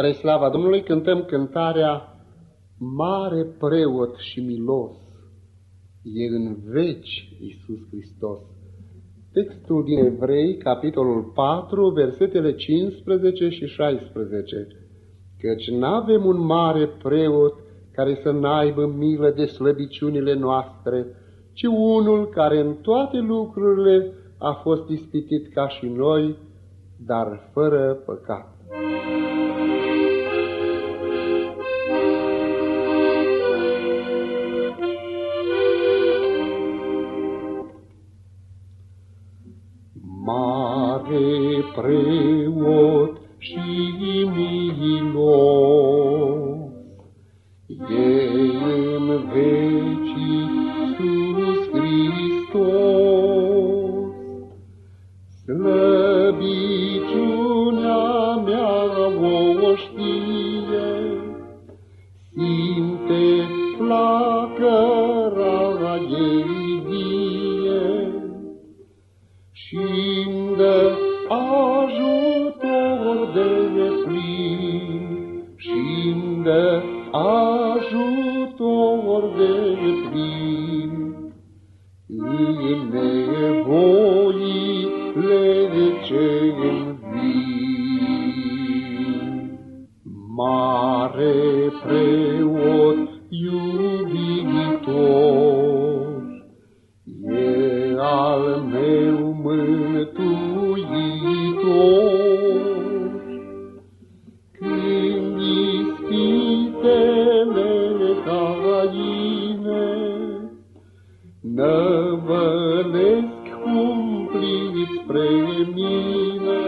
Spre slava Domnului cântăm cântarea Mare preot și milos, e în veci Iisus Hristos. Textul din Evrei, capitolul 4, versetele 15 și 16. Căci n-avem un mare preot care să n-aibă milă de slăbiciunile noastre, ci unul care în toate lucrurile a fost ispitit ca și noi, dar fără păcat. Mare preot și milos, e în vecii Iisus Hristos. Slăbiciunea mea o știe, simte flacăra ei vie și-mi de plin, și-mi dă ajutor de plin. În nevoile ce-mi vin. Mare preot năvălesc cumplit spre mine,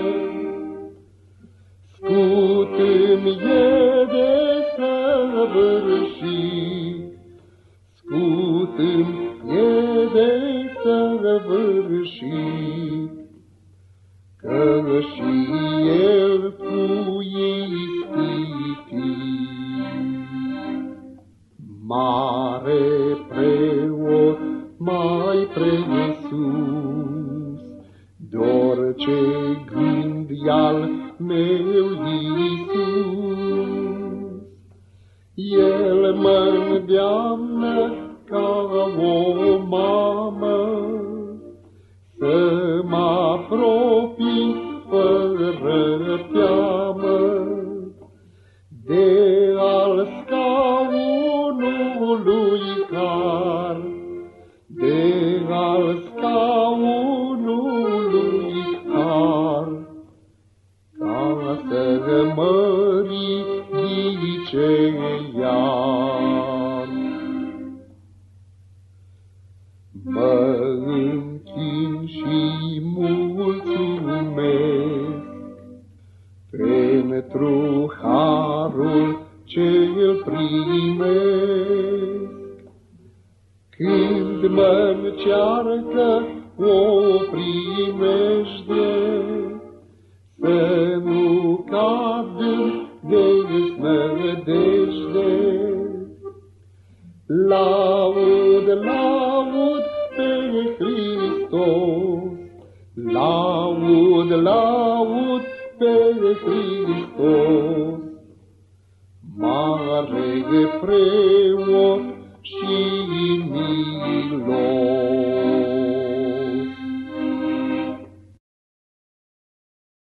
scut-mi e de săvârșit, scut-mi e de săvârșit, că și el cu mai presus, dor ce gând al meu Iisus. El mă îndeamnă ca o mamă, să mă apropii fără teamă de Mă închin și mulțumesc pentru harul ce-l primesc. Când mă încearcă o primejde, să nu cad de snădejde. Laud, laud pe Hristos, laud, laud pe Hristos. Mare preot și milos.